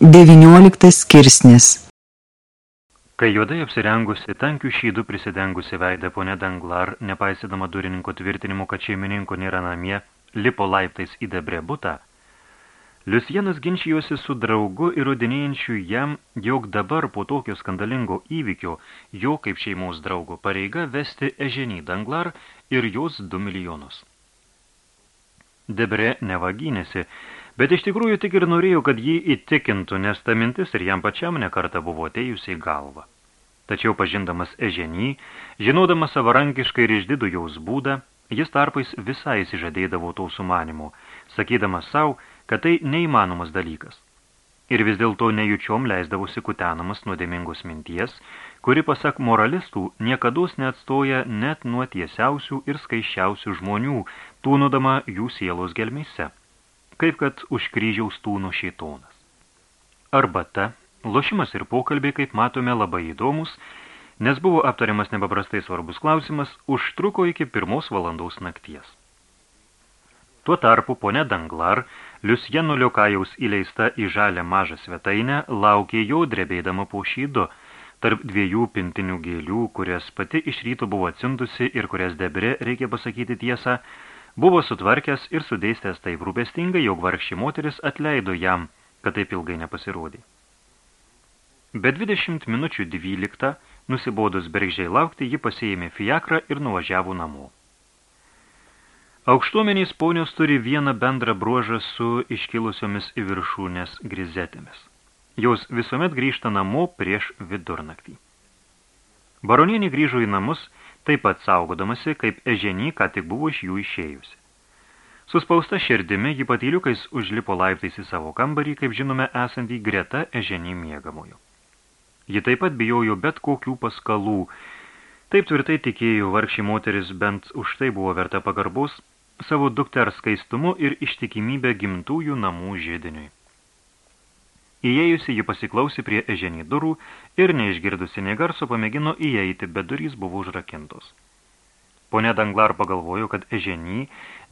19 skirsnis Kai juodai apsirengusi, tankių šydų prisidengusi veidą ponė Danglar, nepaisydama durininko tvirtinimų, kad šeimininko nėra namie, lipo laiptais į debrė butą, Liusienas ginčijosi su draugu įrodinėjančiu jam, jog dabar po tokio skandalingo įvykio jo kaip šeimos draugo pareiga vesti Eženį Danglar ir jos 2 milijonus. Debre nevagynėsi, Bet iš tikrųjų tik ir norėjau, kad jį įtikintų, nes ta mintis ir jam pačiam nekarta buvo atėjusi į galvą. Tačiau pažindamas eženį, žinodamas savarankiškai ir išdidų jaus būdą, jis tarpais visai įsižadėdavo to sumanimo, sakydamas savo, kad tai neįmanomas dalykas. Ir vis dėlto nejučiom leisdavosi kutenamas nuodėmingos minties, kuri, pasak moralistų, niekados neatstoja net nuo tiesiausių ir skaiščiausių žmonių, tūnodama jų sielos gelmėse kaip kad už kryžiaus tūno šeitonas. Arbata, lošimas ir pokalbiai, kaip matome, labai įdomus, nes buvo aptariamas nepaprastai svarbus klausimas, užtruko iki pirmos valandaus nakties. Tuo tarpu ponė Danglar, Liusjeno Liokajaus įleista į žalę mažą svetainę, laukė jau drebėdama po šydu, tarp dviejų pintinių gėlių, kurias pati iš ryto buvo atsindusi ir kurias debre, reikia pasakyti tiesą, Buvo sutvarkęs ir sudėstęs taip rūpestingai, jog vargši moteris atleido jam, kad taip ilgai nepasirodė. Be 20 minučių 12, nusibodus bergžiai laukti, ji pasiėmė fiakrą ir nuvažiavo namo. Aukštuomenys ponios turi vieną bendrą bruožą su iškilusiomis į viršūnės grizetėmis. Jos visuomet grįžta namo prieš vidurnaktį. Baronienė grįžo į namus – taip pat saugodamasi, kaip eženį, ką tik buvo iš jų išėjusi. Suspausta širdimi, ji patyliukais užlipo laiptais į savo kambarį, kaip žinome, esantį greta eženį miegamojo. Ji taip pat bijojo bet kokių paskalų. Taip tvirtai tikėjo vargši moteris, bent už tai buvo verta pagarbos, savo dukters skaistumu ir ištikimybę gimtųjų namų žėdiniui. Įėjusi ji pasiklausė prie eženį durų ir neišgirdusi nei garso pamėgino įeiti, bet durys buvo užrakintos. Pone Danglar pagalvojo, kad eženį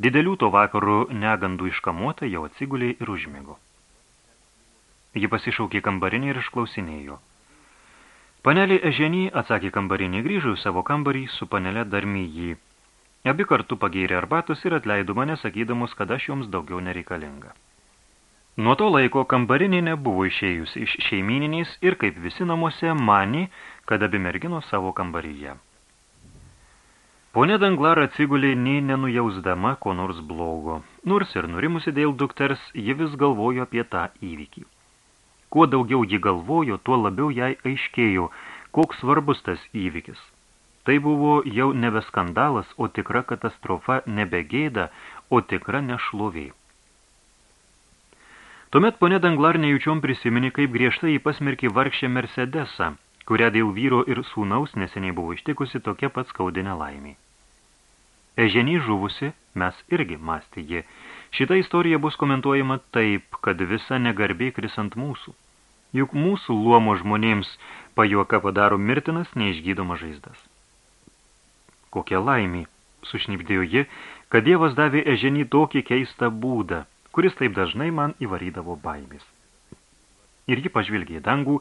didelių to vakarų negandų iškamuota jau atsigulė ir užmigo. Ji pasišaukė kambarinį ir išklausinėjo. Panelė eženį atsakė kambarinį grįžo į savo kambarį su panelė darmy jį. Abi kartu pagėrė arbatus ir atleido mane sakydamus, kad aš jums daugiau nereikalinga. Nuo to laiko kambarinė nebuvo išėjusi iš šeimininės ir kaip visi namuose mani, kad abi merginos savo kambaryje. Pone Danglar atsigulė nei nenujausdama ko nors blogo, nors ir nurimusi dėl dukters, ji vis galvojo apie tą įvykį. Kuo daugiau ji galvojo, tuo labiau jai aiškėjo, koks svarbus tas įvykis. Tai buvo jau nebe skandalas, o tikra katastrofa, nebe gėda, o tikra nešlovė. Tuomet ponė Danglar nejučiom prisiminė, kaip griežtai jį pasmerkė vargšę Mercedesą, kurią dėl vyro ir sūnaus neseniai buvo ištikusi tokia pat skaudinė laimė. Eženį žuvusi, mes irgi mąstė ji. Šita istorija bus komentuojama taip, kad visa negarbė kris ant mūsų. Juk mūsų luomo žmonėms pajuoka padaro mirtinas neišgydomas žaizdas. Kokia laimė, sušnipdėjo ji, kad Dievas davė Eženį tokį keistą būdą – kuris taip dažnai man įvarydavo baimės. Ir ji pažvilgė į dangų,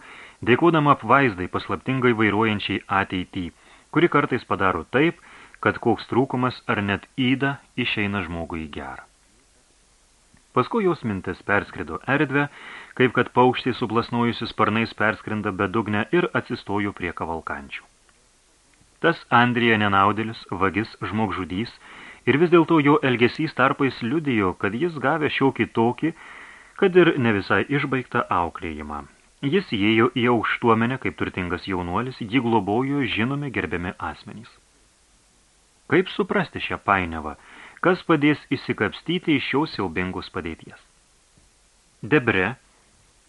dėkodama apvaizdai paslaptingai vairuojančiai ateitį, kuri kartais padaro taip, kad koks trūkumas ar net įda išeina žmogui į gerą. Paskui jos mintis perskrido erdvę, kaip kad paukštį suplasnojusi sparnais perskrinda bedugnę ir atsistojo prie kavalkančių. Tas Andrija nenaudėlis, vagis, žmogžudys, ir vis dėlto jo elgesys tarpais liudijo, kad jis gavė šiokį tokį, kad ir ne visai išbaigtą auklėjimą. Jis įėjo į aukštuomenę kaip turtingas jaunuolis, jį globojo žinomi gerbiami asmenys. Kaip suprasti šią painiavą, kas padės įsikapstyti iš šios siaubingos padėties? Debre,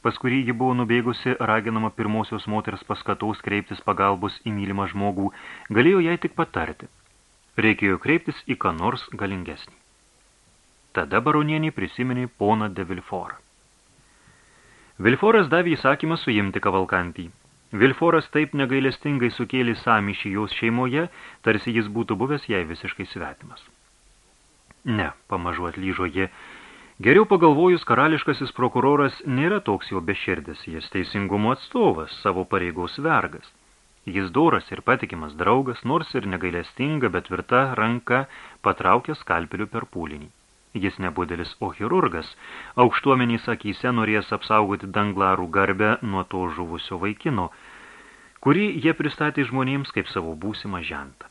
pas kurį ji buvo nubėgusi, raginama pirmosios moters paskataus kreiptis pagalbos į mylimą žmogų, galėjo jai tik patarti – reikėjo kreiptis į ką nors galingesnį. Tada baronienį prisiminė poną de Vilforą. Vilforas davė įsakymą suimti kavalkantį. Vilforas taip negailestingai sukėlė samišį jos šeimoje, tarsi jis būtų buvęs jai visiškai svetimas. Ne, pamažu atlyžo jie, Geriau pagalvojus, karališkasis prokuroras nėra toks jau beširdis, jis teisingumo atstovas, savo pareigos vergas. Jis doras ir patikimas draugas, nors ir negailestinga, bet tvirta ranka patraukia skalpelių per pūlinį. Jis nebudelis, o chirurgas, aukštuomenys akyse norės apsaugoti danglarų garbę nuo to žuvusio vaikino, kurį jie pristatė žmonėms kaip savo būsimą žentą.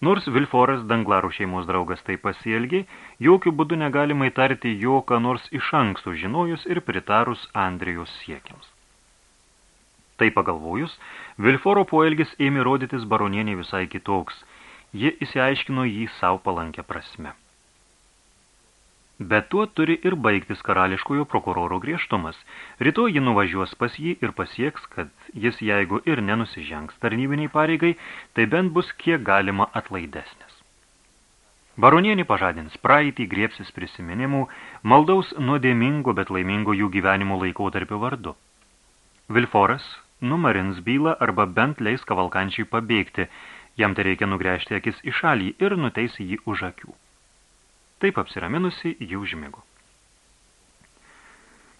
Nors Vilforas, Danglarų šeimos draugas, tai pasielgė, jokių būdų negalima įtarti jo, ką nors iš anksto žinojus ir pritarus Andrijos siekiams. Tai pagalvojus, Vilforo poelgis ėmė rodytis baronienė visai kitoks. Ji įsiaiškino jį savo palankę prasme. Bet tuo turi ir baigtis karališkojo prokuroro griežtumas. Rytoj ji nuvažiuos pas jį ir pasieks, kad jis, jeigu ir nenusižengs tarnybiniai pareigai, tai bent bus kiek galima atlaidesnis. Baronienį pažadins praeitį, griepsis prisiminimų, maldaus nuodėmingo, bet laimingo jų gyvenimo laikotarpio vardu. Vilforas numarins bylą arba bent leis kavalkančiai pabėgti, jam tai reikia nugręžti akis į šalį ir nuteis jį už akių. Taip apsiraminusi, ji užmigo.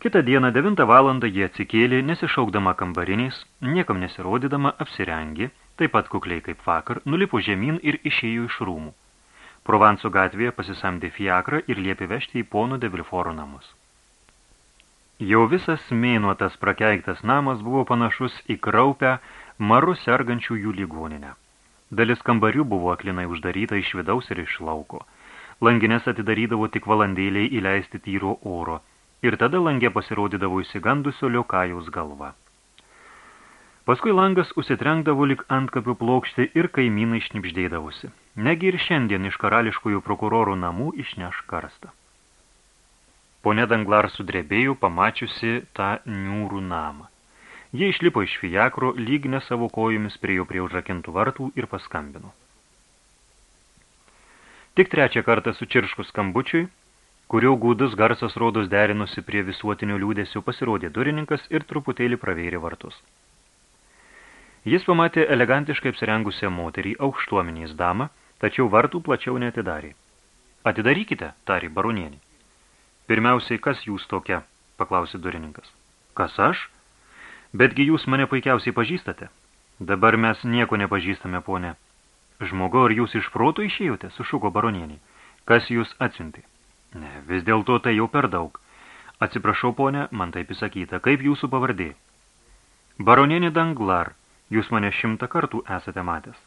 Kitą dieną 9 valandą jie atsikėlė, nesišaukdama kambariniais, niekam nesirodydama apsirengi, taip pat kukliai kaip vakar, nulipo žemyn ir išėjo iš rūmų. Provanso gatvėje pasisamdė fiakrą ir liepė vežti į pono de Vilforo namus. Jau visas mėnuo tas prakeiktas namas buvo panašus į kraupę marų sergančių jų ligoninę. Dalis kambarių buvo aklinai uždaryta iš vidaus ir iš lauko – Langinės atidarydavo tik valandėliai įleisti tyro oro, ir tada langė pasirodydavo įsigandusio liokajaus galva. Paskui langas užsitrenkdavo lik antkapių plokštį ir kaimynai šnipždėdavosi. Negi ir šiandien iš karališkųjų prokurorų namų išneš karstą. Pone Danglar sudrebėjo, pamačiusi tą niūrų namą. Jie išlipo iš fijakro, lyg ne savo kojomis priejo prie užrakintų vartų ir paskambino. Tik trečią kartą sučirškus skambučiui, kurio gūdus garsas rodos derinusi prie visuotinio liūdėsių, pasirodė durininkas ir truputėlį pravėrė vartus. Jis pamatė elegantiškai apsirengusią moterį aukštuomenės damą, tačiau vartų plačiau neatidarė. Atidarykite, tarė baronienį. Pirmiausiai, kas jūs tokia, paklausė durininkas. Kas aš? Betgi jūs mane puikiausiai pažįstate. Dabar mes nieko nepažįstame, ponė, Žmogau, ar jūs iš proto išėjote, sušuko baronienį. Kas jūs atsinti? Ne, vis dėlto tai jau per daug. Atsiprašau, ponė, man taip įsakyta. Kaip jūsų pavardė? Baronienė Danglar, jūs mane šimtą kartų esate matęs.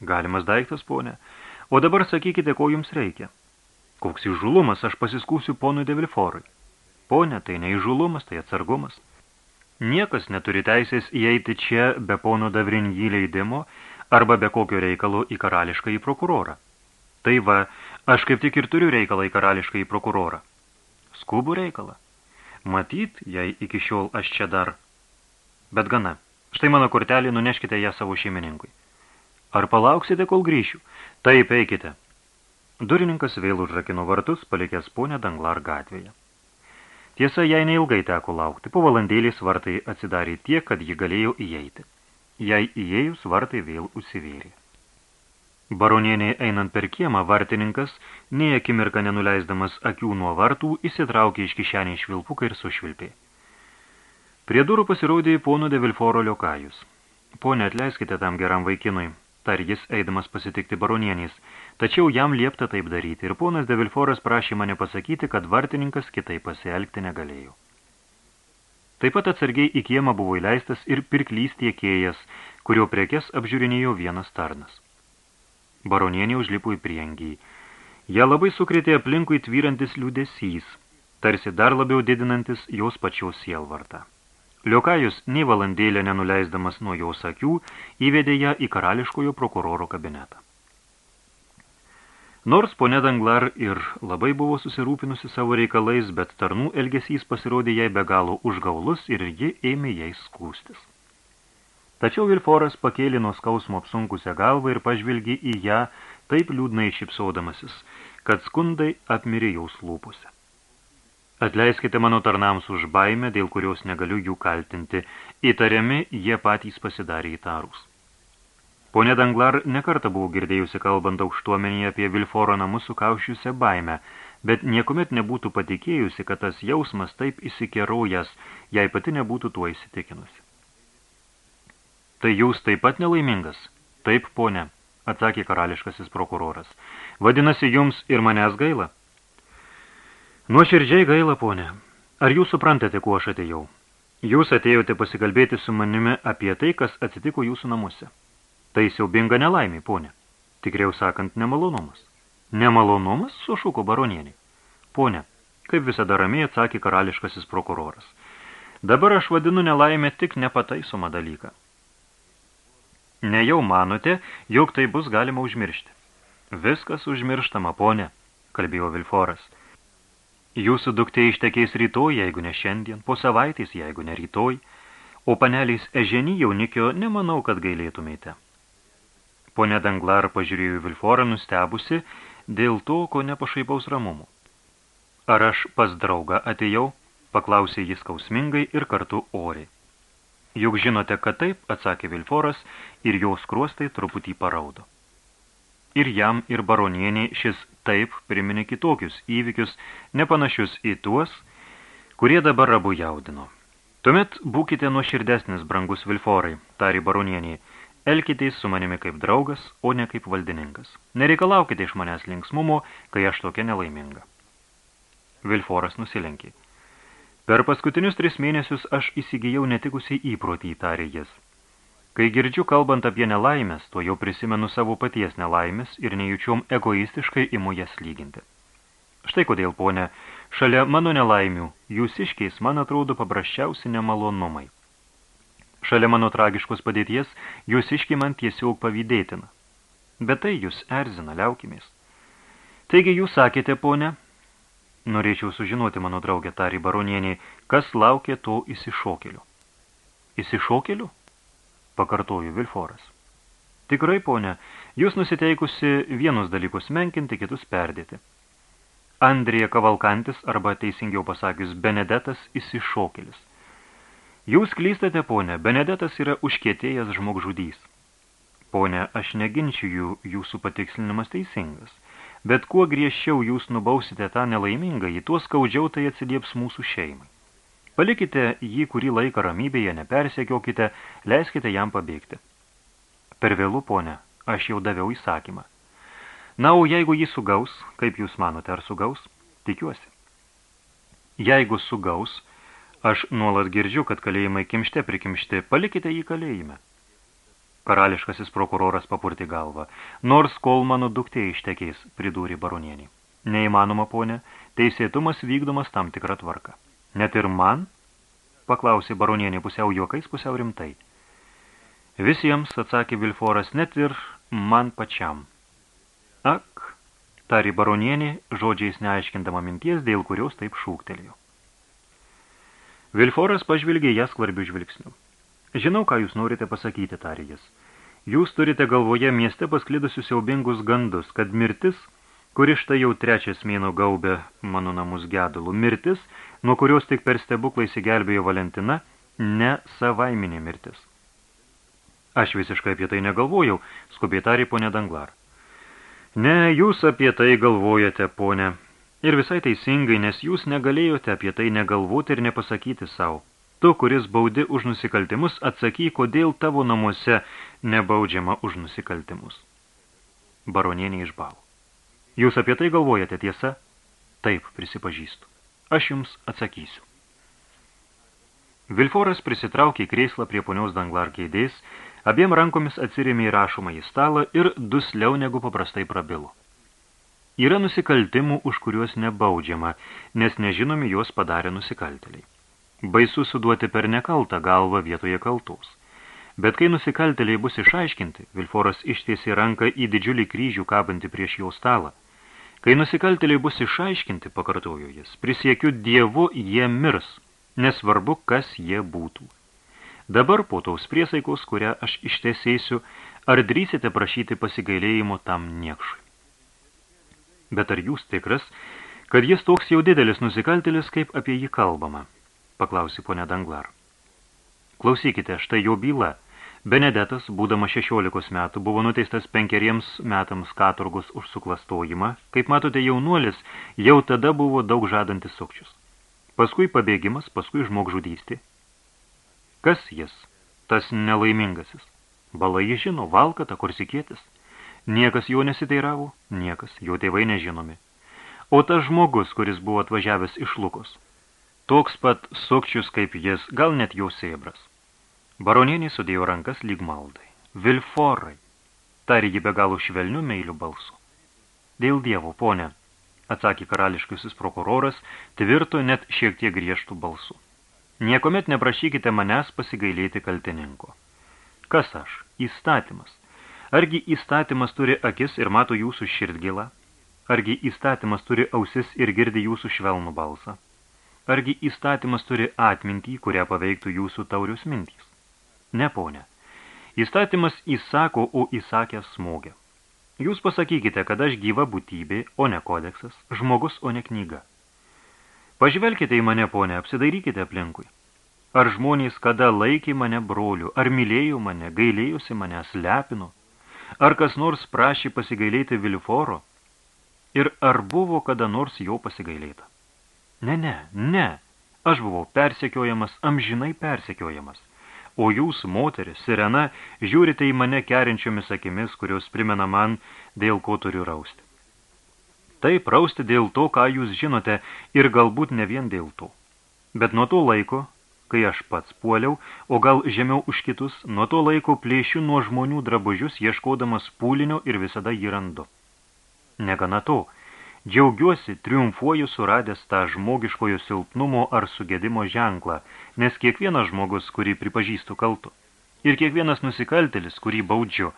Galimas daiktas, ponė. O dabar sakykite, ko jums reikia. Koks įžulumas, aš pasiskūsiu ponui Devilforui. Ponė, tai ne įžulumas, tai atsargumas. Niekas neturi teisės įeiti čia be pono Davrinjį leidimo arba be kokio reikalo į karališką į prokurorą. Tai va, aš kaip tik ir turiu reikalą į karališką į prokurorą. Skubų reikalą. Matyt, jei iki šiol aš čia dar. Bet gana. Štai mano kortelį, nuneškite ją savo šeimininkui. Ar palauksite, kol grįšiu? Taip, eikite. Durininkas vėl užrakino vartus, palikęs ponę Danglar gatvėje. Tiesa, jai neilgai teko laukti. Po valandėlės vartai atsidarė tiek, kad ji galėjo įeiti jai įėjus vartai vėl užsivėrė. Baronienė einant per kiemą, vartininkas, nei akimirką nenuleisdamas akių nuo vartų, įsitraukė iš kišenį švilpuką ir sušvilpė. Prie durų pasirodė pono de Vilforo liokajus. Pone, atleiskite tam geram vaikinui, tar jis eidamas pasitikti baronienės, tačiau jam liepta taip daryti ir ponas de Vilforas prašė mane pasakyti, kad vartininkas kitai pasielgti negalėjo. Taip pat atsargiai į kiemą buvo įleistas ir pirklys tiekėjas, kurio prekes apžiūrinėjo vienas tarnas. Baronienė užlipo į priengį. Ja labai sukrėtė aplinkui tvyrantis liūdesys, tarsi dar labiau didinantis jos pačios sielvartą. Liokajus, nei valandėlę nenuleisdamas nuo jos akių, įvedė ją į karališkojo prokuroro kabinetą. Nors ponė Danglar ir labai buvo susirūpinusi savo reikalais, bet tarnų elgesys pasirodė jai be galo užgaulus ir ji ėmė jai skūstis. Tačiau Vilforas pakėlė nuo skausmo apsunkusią galvą ir pažvilgė į ją taip liūdnai šipsaudamasis, kad skundai apmirė jaus lūpose. Atleiskite mano tarnams už baimę, dėl kurios negaliu jų kaltinti. Įtariami, jie patys pasidarė įtarus. Pone Danglar nekartą buvo girdėjusi kalbant aukštuomenėje apie Vilforo namus sukaušiusią baimę, bet niekuomet nebūtų patikėjusi, kad tas jausmas taip įsikerojęs, jei pati nebūtų tuo įsitikinusi. Tai jūs taip pat nelaimingas? Taip, ponė, atsakė karališkasis prokuroras. Vadinasi, jums ir manęs gaila? Nuoširdžiai gaila, ponė. Ar jūs suprantate, kuo aš atėjau? Jūs atėjote pasikalbėti su manimi apie tai, kas atsitiko jūsų namuose. Tai siaubinga nelaimė, ponė. Tikriau sakant, nemalonumas. Nemalonumas, sušuko baronienė. Pone, kaip visada ramiai atsakė karališkasis prokuroras. Dabar aš vadinu nelaimę tik nepataisomą dalyką. Nejau manote, jog tai bus galima užmiršti. Viskas užmirštama, ponė, kalbėjo Vilforas. Jūsų duktė ištekės rytoj, jeigu ne šiandien, po savaitės, jeigu ne rytoj, o paneliais eženį jaunikio nemanau, kad gailėtumėte. Pone Danglar pažiūrėjo Vilforą nustebusi dėl to, ko nepašaipaus ramumu. Ar aš pas draugą atėjau, paklausė jis kausmingai ir kartu oriai. Juk žinote, kad taip, atsakė Vilforas, ir jos kruostai truputį paraudo. Ir jam, ir baronieniai šis taip priminė kitokius įvykius, nepanašius į tuos, kurie dabar abu jaudino. Tuomet būkite nuoširdesnis, brangus Vilforai, tari baronieniai, elkitės su manimi kaip draugas, o ne kaip valdininkas. Nereikalaukite iš manęs linksmumo, kai aš tokia nelaiminga. Vilforas nusilenkė. Per paskutinius tris mėnesius aš įsigijau netikusiai įprotį, tarė jis. Kai girdžiu kalbant apie nelaimės, to jau prisimenu savo paties nelaimės ir nejučiom egoistiškai imu jas lyginti. Štai kodėl, ponė, šalia mano nelaimių, jūs iškeis, man atrodo, paprasčiausi nemalonumai. Šalia mano tragiškos padėties, jūs iškiai man tiesiog pavydėtina. Bet tai jūs erzina, liaukimės. Taigi jūs sakėte, ponė, Norėčiau sužinoti, mano draugė tarį baronienį, kas laukia to įsišokeliu. Įsišokeliu? Pakartoju Vilforas. Tikrai, ponė, jūs nusiteikusi vienus dalykus menkinti, kitus perdėti. Andrija Kavalkantis, arba teisingiau pasakius, Benedetas įsišokelis. Jūs klystate, ponė, Benedetas yra užkietėjęs žmogžudys. Ponė, aš neginčiu jūsų patikslinimas teisingas – bet kuo griežčiau jūs nubausite tą nelaimingą, tuo skaudžiau tai atsilieps mūsų šeimai. Palikite jį kurį laiką ramybėje, nepersekiokite, leiskite jam pabėgti. Per vėlų, ponė, aš jau daviau įsakymą. Na, o jeigu jį sugaus, kaip jūs manote, ar sugaus? Tikiuosi. Jeigu sugaus, aš nuolat girdžiu, kad kalėjimai kimšte prikimšti, palikite jį kalėjime. Karališkasis prokuroras papurti galvą. Nors kol mano duktė ištekės, pridūrė baronienį. Neįmanoma, ponė, teisėtumas vykdomas tam tikrą tvarką. Net ir man? Paklausė baronienį pusiau juokais, pusiau rimtai. Visiems, atsakė Vilforas, net ir man pačiam. Ak, tari baronienį, žodžiais neaiškindama minties, dėl kurios taip šūktelėjo. Vilforas pažvilgė ją skvarbių žvilgsnių. Žinau, ką jūs norite pasakyti, tarė jis. Jūs turite galvoje mieste pasklidusius siaubingus gandus, kad mirtis, kuri štai jau trečias mėno gaubė mano namus gedulų, mirtis, nuo kurios tik per stebuklą įsigelbėjo Valentina, ne savaiminė mirtis. Aš visiškai apie tai negalvojau, skubiai tarė ponė Danglar. Ne, jūs apie tai galvojate, ponė. Ir visai teisingai, nes jūs negalėjote apie tai negalvoti ir nepasakyti savo. Tu, kuris baudi už nusikaltimus, atsakyk, kodėl tavo namuose nebaudžiama už nusikaltimus. Baronienė išbavo. Jūs apie tai galvojate tiesa? Taip, prisipažįstu. Aš jums atsakysiu. Vilforas prisitraukė krėslą prie ponios Danglar keidės, abiem rankomis atsirėmė į rašomą į stalą ir dusliau negu paprastai prabilo. Yra nusikaltimų, už kuriuos nebaudžiama, nes nežinomi juos padarė nusikalteliai. Baisu suduoti per nekaltą galvą vietoje kaltos. Bet kai nusikaltėliai bus išaiškinti, Vilforas ištiesė ranką į didžiulį kryžių kabantį prieš jo stalą. Kai nusikaltėliai bus išaiškinti, pakartojo jis, prisiekiu Dievu jie mirs, nesvarbu, kas jie būtų. Dabar po taus priesaikos, kurią aš ištesėsiu, ar drįsite prašyti pasigailėjimo tam niekšui. Bet ar jūs tikras, kad jis toks jau didelis nusikaltėlis, kaip apie jį kalbama? paklausė ponė Danglar. Klausykite, štai jo byla. Benedetas, būdamas 16 metų, buvo nuteistas penkeriems metams katurgus už suklastojimą. Kaip matote, jaunuolis jau tada buvo daug žadantis sukčius. Paskui pabėgimas, paskui žmogžudystė. Kas jis, tas nelaimingasis? Balai žino, valkata, korsikėtis. Niekas jo nesiteiravo, niekas, jo tėvai nežinomi. O tas žmogus, kuris buvo atvažiavęs iš Lukos, toks pat sukčius kaip jis, gal net jau sėbras. Baronienė sudėjo rankas lyg maldai. Vilforai, tarė ji be galo švelnių meilių balsų. Dėl dievo, ponė, atsakė karališkasis prokuroras, tvirto net šiek tiek griežtų balsų. Niekomet neprašykite manęs pasigailėti kaltininko. Kas aš? Įstatymas. Argi įstatymas turi akis ir mato jūsų širdgilą? Argi įstatymas turi ausis ir girdi jūsų švelnų balsą? Argi įstatymas turi atmintį, kurią paveiktų jūsų taurius mintys? Ne, ponė. Įstatymas įsako, o įsakęs smogia. Jūs pasakykite, kad aš gyva būtybė, o ne kodeksas, žmogus, o ne knyga. Pažvelkite į mane, ponė, apsidairykite aplinkui. Ar žmonės kada laikė mane broliu, ar mylėjo mane, gailėjusi mane, slepino, ar kas nors prašė pasigailėti Vilforo, ir ar buvo kada nors jo pasigailėta. Ne, ne, ne, aš buvau persekiojamas, amžinai persekiojamas. O jūs, moteris, sirena, žiūrite į mane kerinčiomis akimis, kurios primena man, dėl ko turiu rausti. Taip, rausti dėl to, ką jūs žinote, ir galbūt ne vien dėl to. Bet nuo to laiko, kai aš pats puoliau, o gal žemiau už kitus, nuo to laiko plėšiu nuo žmonių drabužius, ieškodamas pūlinio ir visada jį randu. Negana to, Džiaugiuosi, triumfuoju suradęs tą žmogiškojo silpnumo ar sugedimo ženklą, nes kiekvienas žmogus, kurį pripažįstu kaltu, ir kiekvienas nusikaltelis, kurį baudžiu,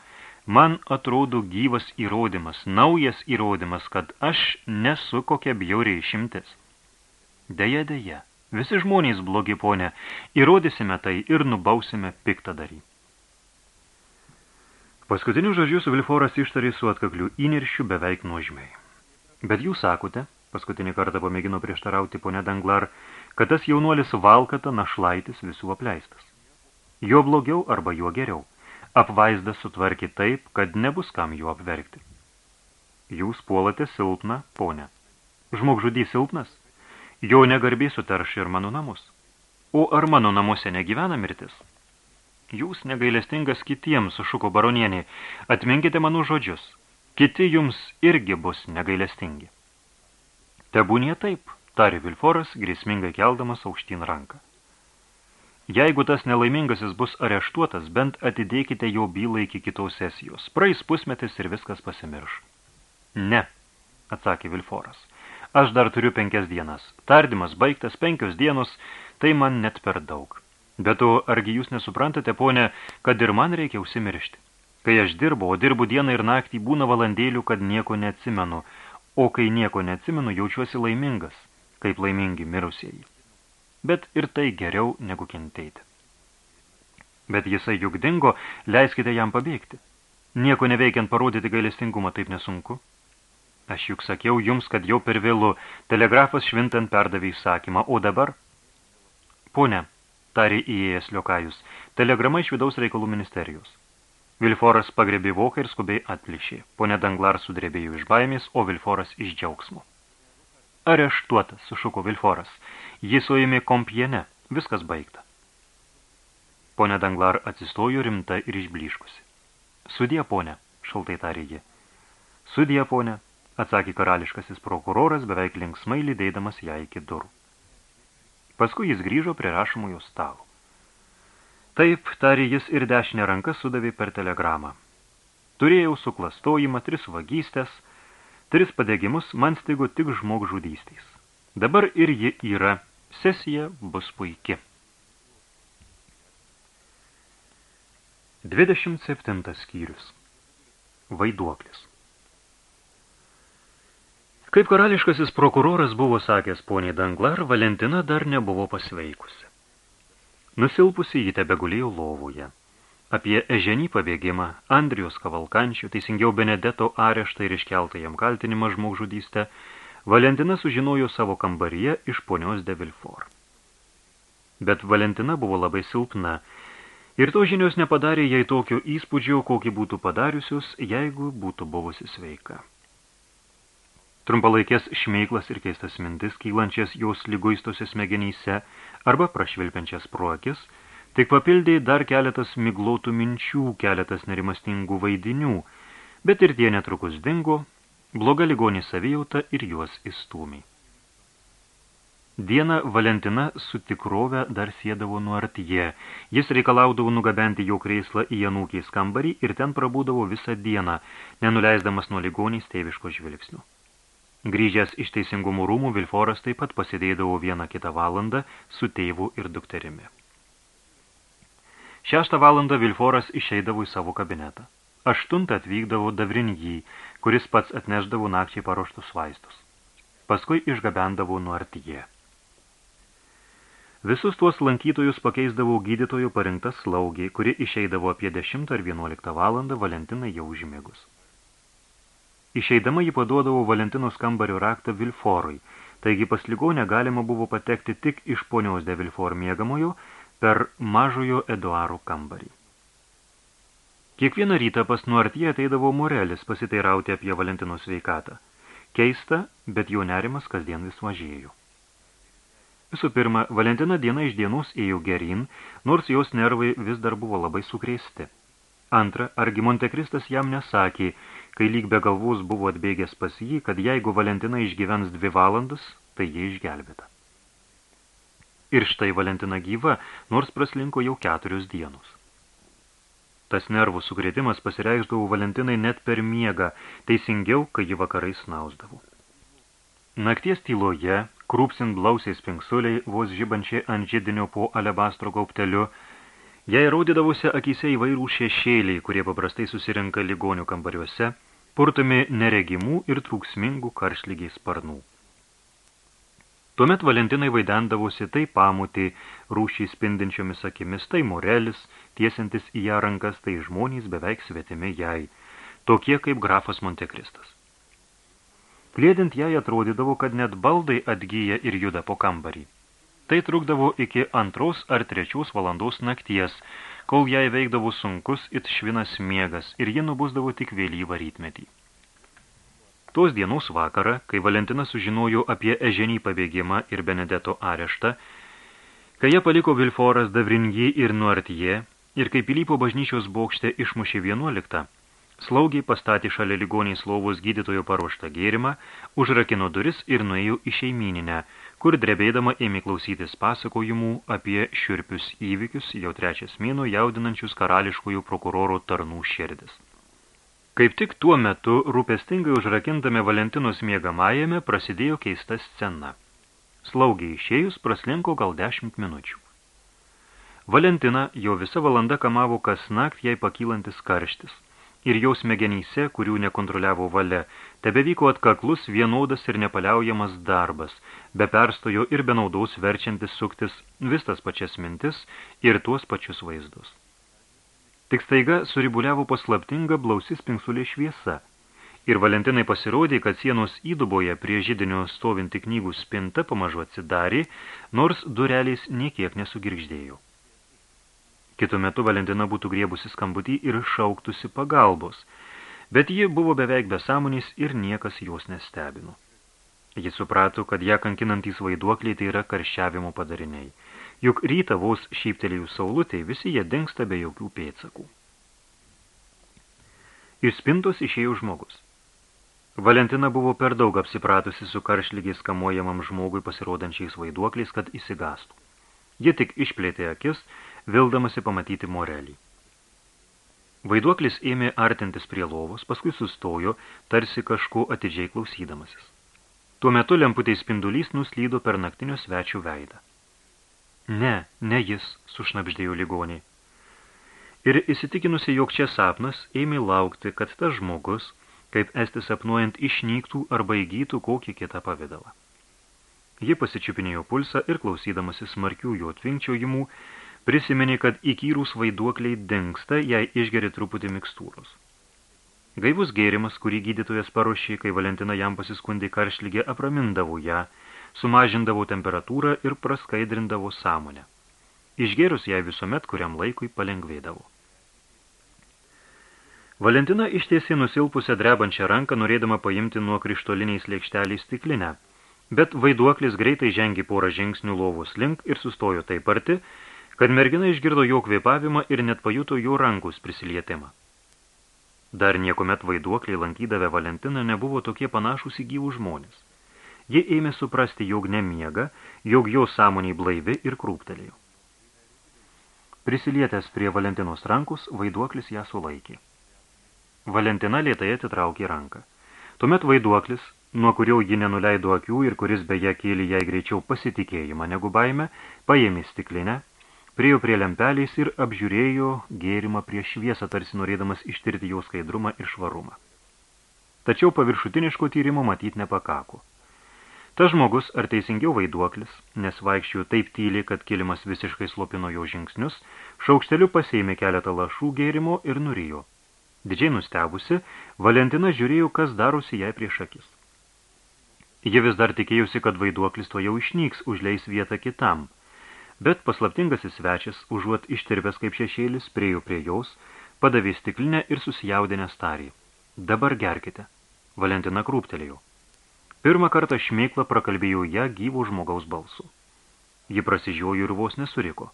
man atrodo gyvas įrodymas, naujas įrodymas, kad aš nesu kokia bjauriai išimtis. Deja, deja, visi žmonės blogi ponė, įrodysime tai ir nubausime piktadarį. Paskutinius žodžius Vilforas ištarė su atkakliu įniršiu beveik nuožmiai. Bet jūs sakote, paskutinį kartą pamėgino prieštarauti ponė Danglar, kad tas jaunuolis valkata našlaitis visų apleistas. Jo blogiau arba jo geriau. Apvaizdą sutvarkė taip, kad nebus kam jo apverkti. Jūs puolate silpną, ponę. Žmogžudys silpnas? Jo negarbiai sutarš ir mano namus. O ar mano namuose negyvena mirtis? Jūs negailestingas kitiems, sušuko baronienė, atminkite mano žodžius – kiti jums irgi bus negailestingi. Tebūnie taip, tarė Vilforas, grėsmingai keldamas aukštyn ranką. Jeigu tas nelaimingasis bus areštuotas, bent atidėkite jo bylą iki kitos sesijos. Praeis pusmetis ir viskas pasimirš. Ne, atsakė Vilforas. Aš dar turiu penkias dienas. Tardymas baigtas penkios dienos, tai man net per daug. Bet to, argi jūs nesuprantate, ponė, kad ir man reikia užsimiršti? Kai aš dirbu, o dirbu dieną ir naktį, būna valandėlių, kad nieko neatsimenu, o kai nieko neatsimenu, jaučiuosi laimingas, kaip laimingi mirusieji. Bet ir tai geriau negu kentėti. Bet jisai juk dingo, leiskite jam pabėgti. Nieko neveikiant parodyti gailestingumą taip nesunku. Aš juk sakiau jums, kad jau per vėlu telegrafas švintant perdavė įsakymą, o dabar... Pone, tarė įėjęs liokajus, telegrama iš vidaus reikalų ministerijos. Vilforas pagrebė voką ir skubiai atplišė. Pone Danglar sudrebėjo iš baimės, o Vilforas iš džiaugsmo. Areštuotas, sušuko Vilforas. Jis suėmė kompiene. Viskas baigta. Pone Danglar atsistojo rimta ir išbliškusi. Sudie, ponė, šaltai tarė ji. Sudie, ponė, atsakė karališkasis prokuroras, beveik linksmai lydėdamas ją iki durų. Paskui jis grįžo prie rašomojo stalo. Taip, tarė jis ir dešinę ranką sudavė per telegramą. Turėjau suklastojimą, tris vagystės, tris padegimus, man stigo tik žmogžudystės. Dabar ir ji yra, sesija bus puiki. 27 skyrius Vaiduoklis Kaip karališkasis prokuroras buvo sakęs poniai Danglar, Valentina dar nebuvo pasveikusi. Nusilpusi jį tebegulėjo lovoje. Apie eženį pabėgimą, Andrijos kavalkančių, teisingiau Benedeto areštą ir iškeltą jam kaltinimą žmogžudystę, Valentina sužinojo savo kambaryje iš ponios de Vilfor. Bet Valentina buvo labai silpna, Ir to žinios nepadarė jai tokio įspūdžio, kokį būtų padariusios, jeigu būtų buvusi sveika. Trumpalaikės šmeiklas ir keistas mintis, kylančias jos lyguistose smegenyse arba prašvilpiančias proakis, tik papildė dar keletas miglotų minčių, keletas nerimastingų vaidinių, bet ir tie netrukus dingo, bloga ligonį savijauta ir juos įstūmė. Dieną Valentina su tikrove dar sėdavo nuartyje. Jis reikalaudavo nugabenti jo kreislą į Janūkiais kambarį ir ten prabūdavo visą dieną, nenuleisdamas nuo ligoniais tėviško žvilgsnių. Grįžęs iš teisingumo rūmų, Vilforas taip pat pasėdėdavo vieną kitą valandą su tėvu ir dukterimi. Šeštą valandą Vilforas išeidavo į savo kabinetą. Aštuntą atvykdavo Davrinjį, kuris pats atneždavo nakčiai paruoštus vaistus. Paskui išgabendavo nuartyje. Visus tuos lankytojus pakeisdavo gydytojų parinkta slaugė, kuri išeidavo apie 10 ar 11 valandą Valentinai jau užmėgus. Išeidama jį paduodavo Valentinos kambario raktą Vilforui, taigi pas ligonę galima buvo patekti tik iš ponios de Vilfor miegamojo per mažojo Eduaro kambarį. Kiekvieną rytą pas nuartyje ateidavo Morelis pasiteirauti apie Valentinos sveikatą. Keista, bet jo nerimas kasdien vis mažėjo. Visų pirma, Valentina diena iš dienos ėjo gerin, nors jos nervai vis dar buvo labai sukrėsti. Antra, argi Montekristas jam nesakė, kai lyg be galvos buvo atbėgęs pas jį, kad jeigu Valentina išgyvens dvi valandas, tai jie išgelbėta. Ir štai Valentina gyva, nors praslinko jau keturios dienos. Tas nervų sukrėtimas pasireikšdavo Valentinai net per miegą, teisingiau, kai ji vakarais snausdavo. Nakties tyloje, krūpsint blausiais pinksuliai, vos žibančiai ant židinio po alebastro gaupteliu, jai raudydavusi akise įvairų šešėliai, kurie paprastai susirenka ligonių kambariuose, purtami neregimų ir trūksmingų karšlygiai sparnų. Tuomet Valentinai vaidendavosi tai pamutį rūšį spindinčiomis akimis, tai morelis, tiesintis į ją rankas, tai žmonės beveik svetimi jai, tokie kaip grafas Montekristas. Klėdint jai atrodydavo, kad net baldai atgyja ir juda po kambarį. Tai trukdavo iki antros ar trečios valandos nakties, kol jai veikdavo sunkus it švinas miegas ir ji nubusdavo tik vėlyvą rytmetį. Tos dienos vakarą, kai Valentina sužinojo apie Eženį pabėgimą ir Benedeto areštą, kai jie paliko Vilforas Davrinjį ir Nuartyje ir kai Pilypo bažnyčios bokšte išmušė vienuoliktą, Slaugiai pastatė šalia ligoniais lovos gydytojo paruoštą gėrimą, užrakino duris ir nuėjo į šeimininę, kur drebėdama ėmė klausytis pasakojimų apie šiurpius įvykius jau trečias mėno jaudinančius karališkųjų prokuroro tarnų širdis. Kaip tik tuo metu, rūpestingai užrakintame Valentinos miegamajame, prasidėjo keista scena. Slaugiai išėjus praslinko gal dešimt minučių. Valentina jau visa valanda kamavo kas nakt jai pakylantis karštis – ir jau smegenyse, kurių nekontroliavo valia, tebevyko atkaklus vienodas ir nepaliaujamas darbas, be perstojo ir be naudaus verčiantis suktis vis tas pačias mintis ir tuos pačius vaizdus. Tik staiga suribuliavo paslaptinga blausis pinksulė šviesa, ir Valentinai pasirodė, kad sienos įduboje prie židinio stovinti knygų spinta pamažu atsidarė, nors dureliais niekiek nesugirgždėjo. Kitu metu Valentina būtų griebusi skambutį ir šauktusi pagalbos, bet ji buvo beveik besąmonės ir niekas jos nestebino. Ji suprato, kad ją kankinantys vaiduokliai tai yra karščiavimo padariniai. Juk rytą vos šyptelėjų saulutė, visi jie dingsta be jokių pėdsakų. Iš spintos išėjo žmogus. Valentina buvo per daug apsipratusi su karšlygiais kamuojamam žmogui pasirodančiais vaiduokliais, kad įsigastų. Ji tik išplėtė akis vildamasi pamatyti Morelį. Vaiduoklis ėmė artintis prie lovos, paskui sustojo, tarsi kažko atidžiai klausydamasis. Tuo metu lemputės spindulys nuslydo per naktinio svečių veidą. Ne, ne jis, sušnapždėjo ligoniai. Ir įsitikinusi, jog čia sapnas, ėmė laukti, kad tas žmogus, kaip esti sapnuojant, išnyktų arba įgytų kokį kitą pavidalą. Ji pasičiupinėjo pulsą ir klausydamasi smarkių jo tvinkčiojimų, Prisiminė, kad įkyrūs vaiduokliai dingsta, jei išgeri truputį mikstūros. Gaivus gėrimas, kurį gydytojas paruošė, kai Valentina jam pasiskundė karšlygė, apramindavo ją, sumažindavo temperatūrą ir praskaidrindavo sąmonę. Išgėrus ją visuomet kuriam laikui palengvėdavo. Valentina ištiesė nusilpusią drebančią ranką, norėdama paimti nuo krištoliniais lėkšteliai stiklinę, bet vaiduoklis greitai žengė porą žingsnių lovos link ir sustojo taip arti, kad mergina išgirdo jo kvėpavimą ir net pajuto jo rankus prisilietimą. Dar niekuomet vaiduokliai lankydavę Valentiną nebuvo tokie panašus į gyvų žmonės. Ji ėmė suprasti, jog nemiega, jog jo sąmoniai blaivi ir krūptelėjo. Prisilietęs prie Valentinos rankus, vaiduoklis ją sulaikė. Valentina lėtai atitraukė ranką. Tuomet vaiduoklis, nuo kurio ji nenuleido akių ir kuris beje kėlė jai greičiau pasitikėjimą negu baimę, paėmė stiklinę, Priejo prie lempelės ir apžiūrėjo gėrimą prieš šviesą, tarsi norėdamas ištirti jo skaidrumą ir švarumą. Tačiau paviršutiniško tyrimo matyti nepakako. Ta žmogus, ar teisingiau vaiduoklis, nes vaikščiau taip tyliai, kad kilimas visiškai slopino jo žingsnius, šaukšteliu pasėmė keletą lašų gėrimo ir nurijo. Didžiai nustebusi, Valentina žiūrėjo, kas darosi jai prieš akis. Ji vis dar tikėjusi, kad vaiduoklis to jau išnyks, užleis vietą kitam – Bet paslaptingasis svečias, užuot ištirpęs kaip šešėlis, priejo prie jaus, padavė stiklinę ir susijaudinęs tarį. Dabar gerkite. Valentina krūptelėjo. Pirmą kartą šmeiklą prakalbėjo ją gyvo žmogaus balsu. Ji prasižiojo ir vos nesuriko.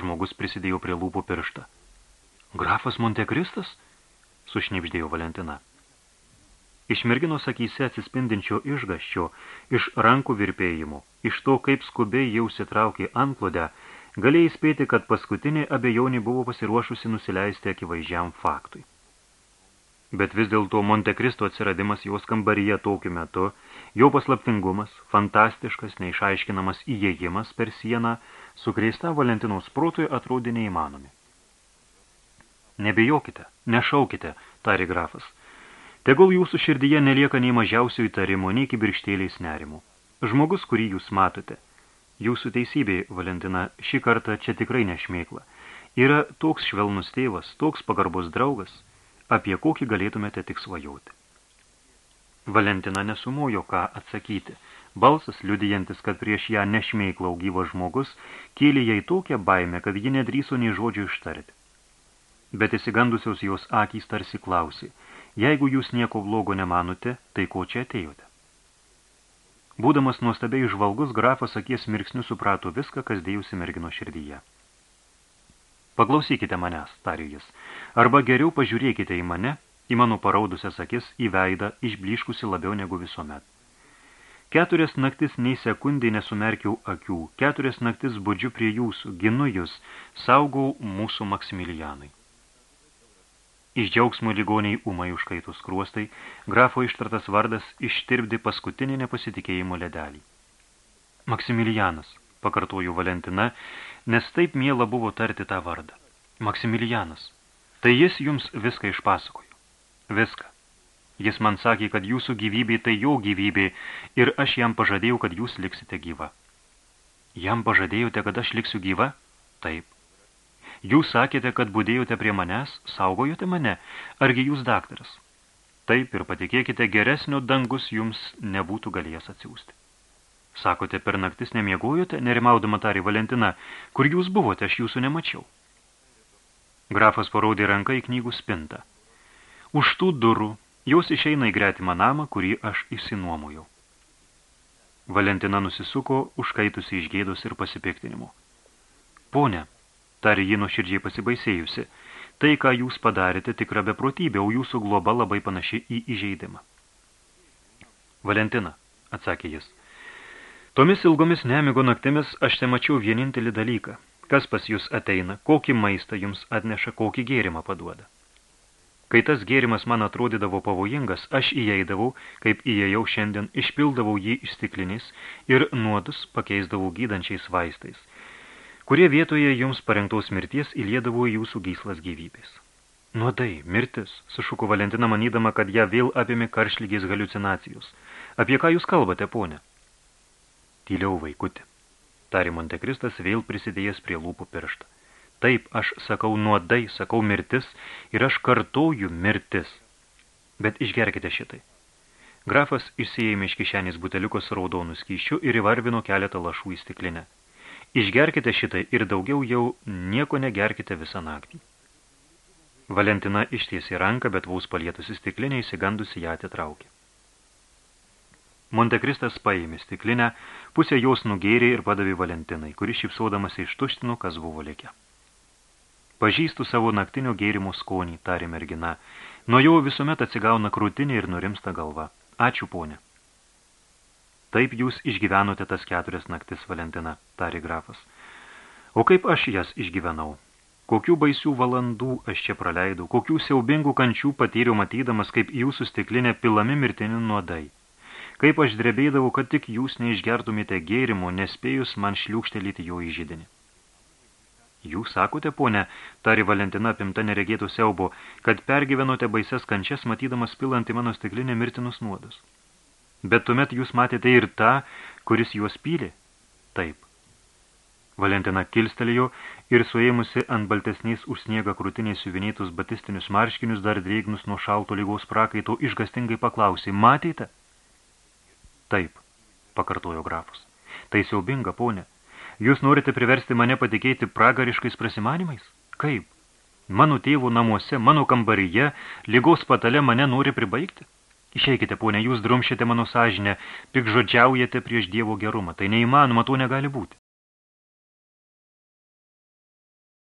Žmogus prisidėjo prie lūpų pirštą. Grafas Montekristas? Sušnipždėjo Valentina. Iš merginos akyse atsispindinčio išgaščio, iš rankų virpėjimų, iš to, kaip skubiai jau sitraukė anklodę, galėjai spėti, kad paskutinė abejonė buvo pasiruošusi nusileisti akivaizdžiam faktui. Bet vis dėlto Montekristo atsiradimas jos kambaryje tokiu metu, jo paslaptingumas, fantastiškas, neišaiškinamas įėjimas per sieną, sukrėsta Valentinos protui atrodė neįmanomi. Nebijokite, nešaukite, tari grafas – Tegul jūsų širdyje nelieka nei mažiausio įtarimo, nei kibirštėliais nerimų. Žmogus, kurį jūs matote, jūsų teisybė, Valentina, šį kartą čia tikrai nešmėkla, yra toks švelnus tėvas, toks pagarbus draugas, apie kokį galėtumėte tik svajoti. Valentina nesumojo ką atsakyti. Balsas, liudijantis, kad prieš ją nešmeiklau gyvas žmogus, kėlė jai tokią baimę, kad ji nedryso nei žodžių ištarti. Bet įsigandusios jos akys tarsi klausė – Jeigu jūs nieko blogo nemanote, tai ko čia atėjote? Būdamas nuostabiai žvalgus, grafas akies mirksnių suprato viską, kas dėjusi mergino širdyje. Paklausykite manęs, tarė jis, arba geriau pažiūrėkite į mane, į mano paraudusias akis, į veidą, išbliškusi labiau negu visuomet. Keturias naktis nei sekundai nesumerkiau akių, keturias naktis budžiu prie jūsų, ginu jūs, saugau mūsų Maksimilianai. Iš džiaugsmo ligoniai umai užkaitus kruostai, grafo ištartas vardas ištirpdi paskutinį nepasitikėjimo ledelį. Maksimilianas, pakartoju Valentina, nes taip miela buvo tarti tą vardą. Maksimilianas, tai jis jums viską išpasakojo. Viską. Jis man sakė, kad jūsų gyvybė tai jo gyvybė ir aš jam pažadėjau, kad jūs liksite gyva. Jam pažadėjote, kad aš liksiu gyva? Taip. Jūs sakėte, kad būdėjote prie manęs, saugojote mane, argi jūs daktaras? Taip ir patikėkite, geresnio dangus jums nebūtų galėjęs atsiųsti. Sakote, per naktis nemiegojote, nerimaudama tarį Valentina, kur jūs buvote, aš jūsų nemačiau. Grafas parodė ranką į knygų spintą. Už tų durų jos išeina į gretimą namą, kurį aš įsinuomojau. Valentina nusisuko, užkaitusi iš gėdos ir pasipiktinimu. Pone, tarė ji nuoširdžiai pasibaisėjusi. Tai, ką jūs padarėte, tikra beprotybė, o jūsų globa labai panaši į įžeidimą. Valentina, atsakė jis. Tomis ilgomis nemigo naktimis aš te mačiau vienintelį dalyką. Kas pas jūs ateina, kokį maistą jums atneša, kokį gėrimą paduoda. Kai tas gėrimas man atrodydavo pavojingas, aš įeidavau, kaip įėjau šiandien, išpildavau jį iš stiklinis ir nuodus pakeisdavau gydančiais vaistais – kurie vietoje jums parengtos mirties įliedavo jūsų gyslas gyvybės. Nuodai, mirtis, sušuko Valentina manydama, kad ją vėl apėmė karšlygiais haliucinacijos. Apie ką jūs kalbate, ponė? Tyliau, vaikutė. Tari Montekristas vėl prisidėjęs prie lūpų pirštą. Taip, aš sakau nuodai, sakau mirtis ir aš kartoju mirtis. Bet išgerkite šitai. Grafas išsijėmė iš kišenės buteliuko su raudonų skyščiu ir įvarvino keletą lašų į stiklinę. Išgerkite šitai ir daugiau jau nieko negerkite visą naktį. Valentina ištiesė ranką, bet vaus palietusi stiklinę įsigandusi ją atitraukė. Montekristas paėmė stiklinę, pusę jos nugėrė ir padavė Valentinai, kuri šipsodamas ištuštino, kas buvo likę. Pažįstu savo naktinio gėrimo skonį, tarė mergina. Nuo jo visuomet atsigauna krūtinė ir nurimsta galva. Ačiū, ponė. Taip jūs išgyvenote tas keturias naktis, Valentina, tarė grafas. O kaip aš jas išgyvenau? Kokių baisių valandų aš čia praleidau, kokių siaubingų kančių patyriau matydamas, kaip jūsų stiklinė pilami mirtini nuodai. Kaip aš drebėdavau, kad tik jūs neišgertumėte gėrimo, nespėjus man šliūkštelėti jo į žydinį. Jūs sakote, ponė, tari Valentina apimta neregėtų siaubo, kad pergyvenote baises kančias, matydamas pilant į mano stiklinę mirtinus nuodus. Bet tuomet jūs matėte ir tą, kuris juos pylė? Taip. Valentina kilstelėjo ir suėmusi ant baltesniais už sniegą krūtiniai siuvinėtus batistinius marškinius dar drėgnus nuo šalto lygos prakaito išgastingai paklausė, matėte? Taip, pakartojo grafas. Tai siaubinga, ponė. Jūs norite priversti mane patikėti pragariškais prasimanimais? Kaip? Mano tėvų namuose, mano kambaryje, lygos patale mane nori pribaigti? Išeikite, ponė, jūs drumšite mano sąžinę, pikžodžiaujate prieš Dievo gerumą. Tai neįmanoma, to negali būti.